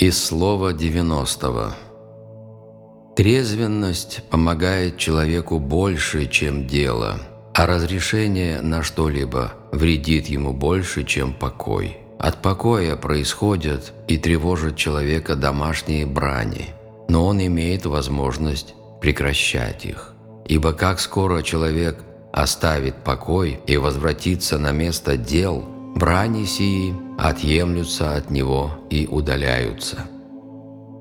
Из слова 90 Трезвенность помогает человеку больше, чем дело, а разрешение на что-либо вредит ему больше, чем покой. От покоя происходят и тревожат человека домашние брани, но он имеет возможность прекращать их. Ибо как скоро человек оставит покой и возвратится на место дел, брани сии отъемлются от него и удаляются.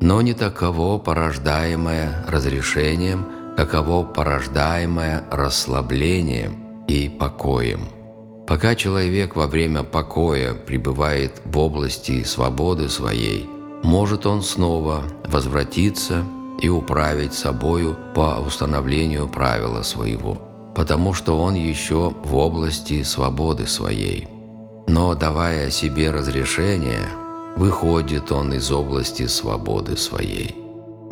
Но не таково порождаемое разрешением, каково порождаемое расслаблением и покоем. Пока человек во время покоя пребывает в области свободы своей, может он снова возвратиться и управить собою по установлению правила своего, потому что он еще в области свободы своей – но давая себе разрешение, выходит он из области свободы своей.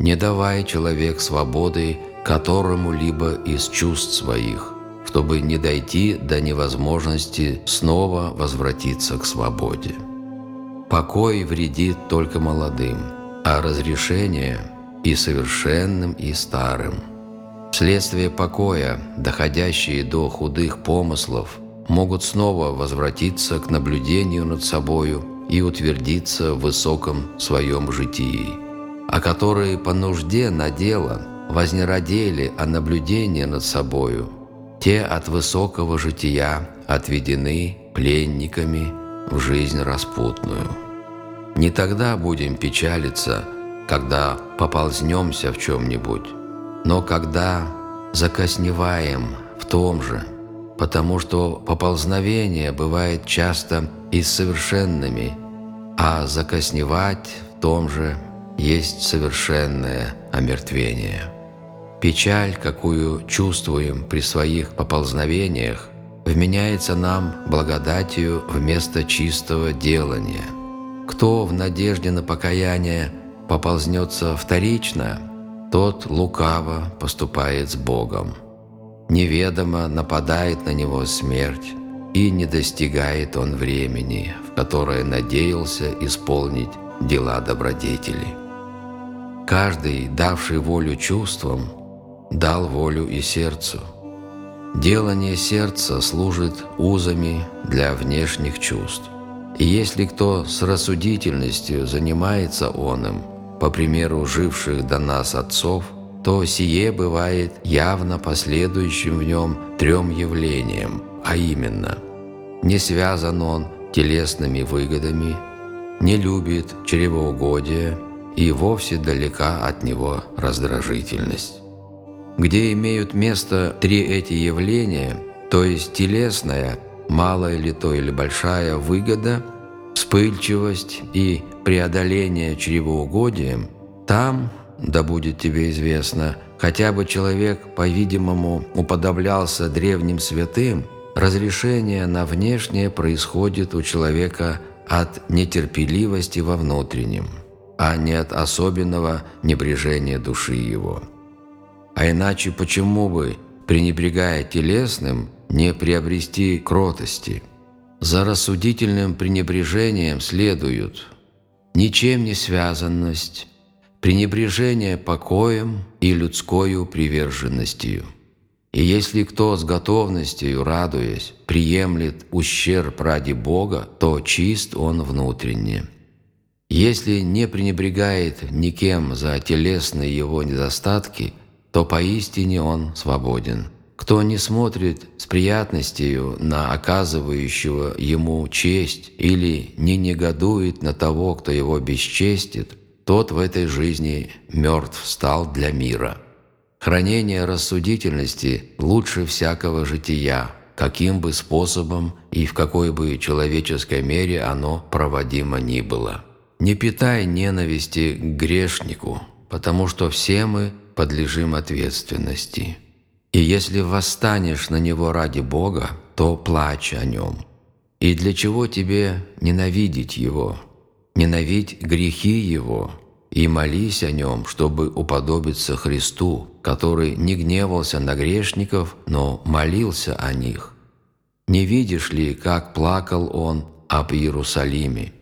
Не давай человек свободы которому-либо из чувств своих, чтобы не дойти до невозможности снова возвратиться к свободе. Покой вредит только молодым, а разрешение и совершенным, и старым. Вследствие покоя, доходящие до худых помыслов – могут снова возвратиться к наблюдению над собою и утвердиться в высоком своем житии, а которые по нужде на дело вознеродели о наблюдении над собою, те от высокого жития отведены пленниками в жизнь распутную. Не тогда будем печалиться, когда поползнемся в чем-нибудь, но когда закосневаем в том же – потому что поползновение бывает часто и совершенными, а закосневать в том же есть совершенное омертвение. Печаль, какую чувствуем при своих поползновениях, вменяется нам благодатью вместо чистого делания. Кто в надежде на покаяние поползнется вторично, тот лукаво поступает с Богом неведомо нападает на него смерть, и не достигает он времени, в которое надеялся исполнить дела добродетели. Каждый, давший волю чувствам, дал волю и сердцу. Делание сердца служит узами для внешних чувств. И если кто с рассудительностью занимается он им, по примеру живших до нас отцов – то сие бывает явно последующим в нем трем явлениям, а именно не связан он телесными выгодами, не любит чревоугодия и вовсе далека от него раздражительность. Где имеют место три эти явления, то есть телесная, малая ли то или большая выгода, вспыльчивость и преодоление чревоугодием, там да будет тебе известно, хотя бы человек, по-видимому, уподоблялся древним святым, разрешение на внешнее происходит у человека от нетерпеливости во внутреннем, а не от особенного небрежения души его. А иначе почему бы, пренебрегая телесным, не приобрести кротости? За рассудительным пренебрежением следуют ничем не связанность, пренебрежение покоем и людскою приверженностью. И если кто с готовностью, радуясь, приемлет ущерб ради Бога, то чист он внутренне. Если не пренебрегает никем за телесные его недостатки, то поистине он свободен. Кто не смотрит с приятностью на оказывающего ему честь или не негодует на того, кто его бесчестит, тот в этой жизни мертв стал для мира. Хранение рассудительности лучше всякого жития, каким бы способом и в какой бы человеческой мере оно проводимо ни было. Не питай ненависти к грешнику, потому что все мы подлежим ответственности. И если восстанешь на него ради Бога, то плачь о нем. И для чего тебе ненавидеть его – ненавидь грехи Его и молись о Нем, чтобы уподобиться Христу, который не гневался на грешников, но молился о них. Не видишь ли, как плакал Он об Иерусалиме?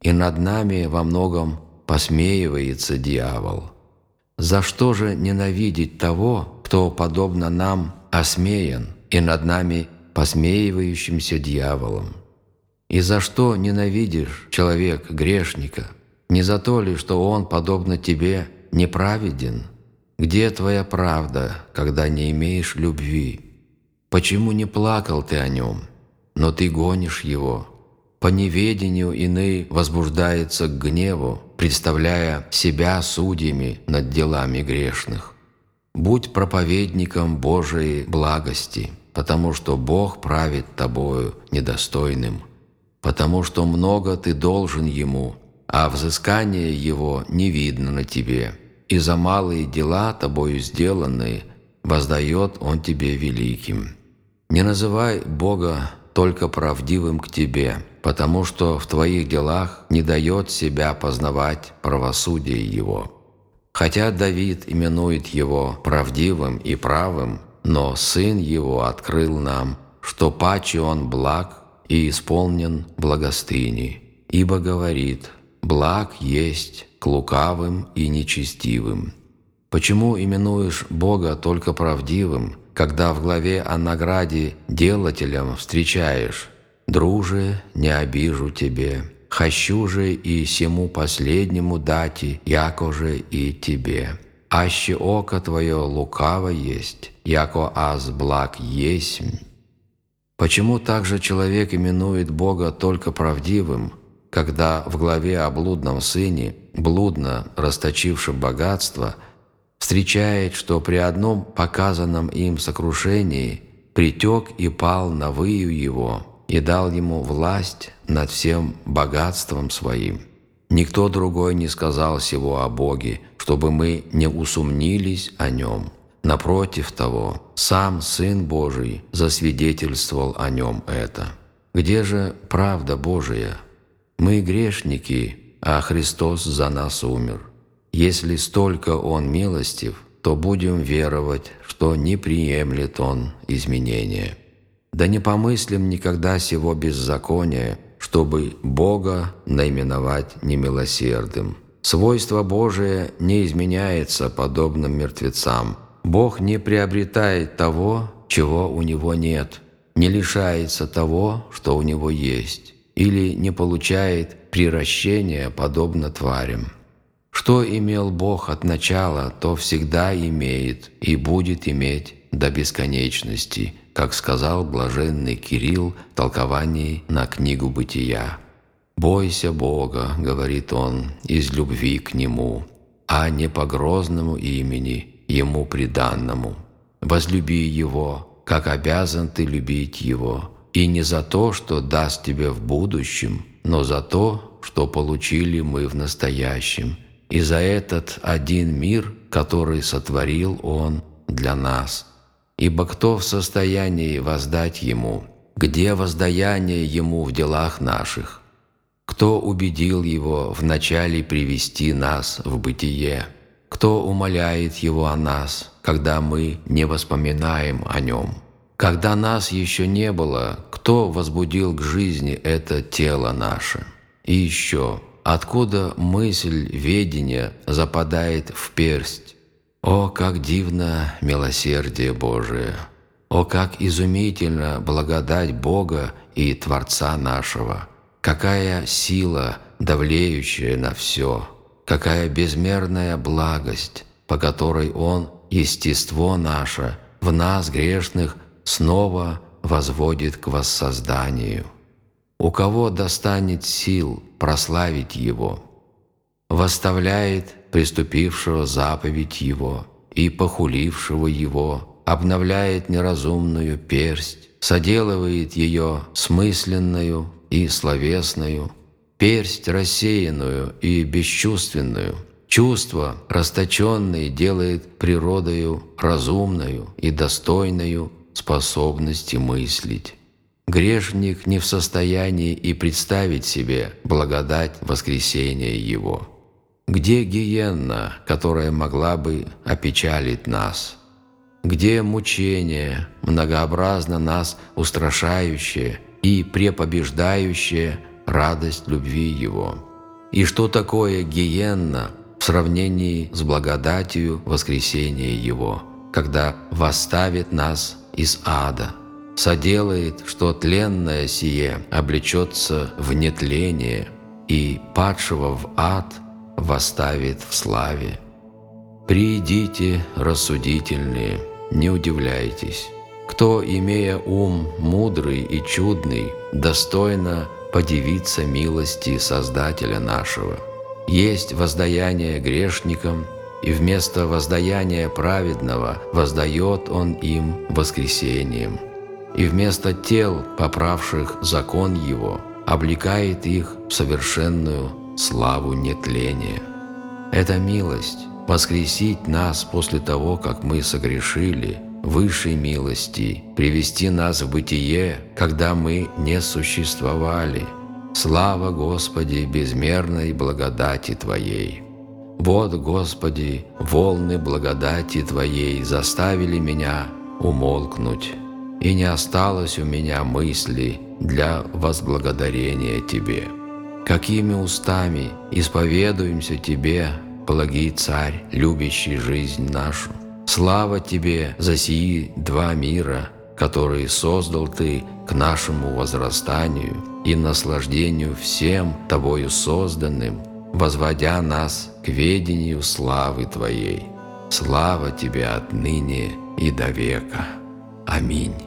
И над нами во многом посмеивается дьявол. За что же ненавидеть того, кто, подобно нам, осмеян и над нами посмеивающимся дьяволом? И за что ненавидишь человек грешника? Не за то ли, что он, подобно тебе, неправеден? Где твоя правда, когда не имеешь любви? Почему не плакал ты о нем, но ты гонишь его? По неведению иные возбуждается к гневу, представляя себя судьями над делами грешных. Будь проповедником Божией благости, потому что Бог правит тобою недостойным, потому что много ты должен Ему, а взыскание Его не видно на тебе, и за малые дела тобою сделанные воздает Он тебе великим. Не называй Бога только правдивым к тебе, потому что в твоих делах не дает себя познавать правосудие Его. Хотя Давид именует его правдивым и правым, но Сын Его открыл нам, что паче Он благ и исполнен благостыни, ибо говорит «благ есть к лукавым и нечестивым». Почему именуешь Бога только правдивым, когда в главе о награде делателям встречаешь «Друже, не обижу тебе, хочу же и сему последнему дати, яко же и тебе. Аще око твое лукаво есть, яко аз благ есть». Почему также человек именует Бога только правдивым, когда в главе о блудном сыне, блудно расточившем богатство, встречает, что при одном показанном им сокрушении притек и пал на выю его – и дал ему власть над всем богатством своим. Никто другой не сказал сего о Боге, чтобы мы не усомнились о Нем. Напротив того, сам Сын Божий засвидетельствовал о Нем это. Где же правда Божия? Мы грешники, а Христос за нас умер. Если столько Он милостив, то будем веровать, что не приемлет Он изменения». Да не помыслим никогда сего беззакония, чтобы Бога наименовать немилосердым. Свойство Божие не изменяется подобным мертвецам. Бог не приобретает того, чего у Него нет, не лишается того, что у Него есть, или не получает приращения, подобно тварям. Что имел Бог от начала, то всегда имеет и будет иметь до бесконечности – как сказал блаженный Кирилл в толковании на книгу «Бытия». «Бойся Бога», — говорит он, — «из любви к Нему, а не по грозному имени, Ему приданному. Возлюби Его, как обязан ты любить Его, и не за то, что даст тебе в будущем, но за то, что получили мы в настоящем, и за этот один мир, который сотворил Он для нас». Ибо кто в состоянии воздать Ему? Где воздаяние Ему в делах наших? Кто убедил Его вначале привести нас в бытие? Кто умоляет Его о нас, когда мы не воспоминаем о Нем? Когда нас еще не было, кто возбудил к жизни это тело наше? И еще, откуда мысль ведения западает в персть, о, как дивно милосердие Божие! О, как изумительно благодать Бога и Творца нашего! Какая сила, давлеющая на все! Какая безмерная благость, по которой Он, естество наше, в нас, грешных, снова возводит к воссозданию. У кого достанет сил прославить Его? Восставляет приступившего заповедь Его и похулившего Его, обновляет неразумную персть, соделывает ее смысленную и словесную, персть рассеянную и бесчувственную, чувство расточенное делает природою разумную и достойную способности мыслить. Грешник не в состоянии и представить себе благодать воскресения его. Где гиенна, которая могла бы опечалить нас? Где мучение, многообразно нас устрашающее и препобеждающее радость любви Его? И что такое гиенна в сравнении с благодатью воскресения Его, когда восставит нас из ада, соделает, что тленное сие облечется в нетление и падшего в ад восставит в славе. Придите, рассудительные, не удивляйтесь. Кто, имея ум мудрый и чудный, достойно подивиться милости Создателя нашего. Есть воздаяние грешникам, и вместо воздаяния праведного воздает Он им воскресением. И вместо тел, поправших закон Его, облекает их в совершенную славу нетления. Это милость – воскресить нас после того, как мы согрешили – высшей милости, привести нас в бытие, когда мы не существовали. Слава Господи безмерной благодати Твоей! Вот, Господи, волны благодати Твоей заставили меня умолкнуть, и не осталось у меня мысли для возблагодарения Тебе. Какими устами исповедуемся Тебе, благий Царь, любящий жизнь нашу? Слава Тебе за сии два мира, которые создал Ты к нашему возрастанию и наслаждению всем Тобою созданным, возводя нас к ведению славы Твоей. Слава Тебе отныне и до века. Аминь.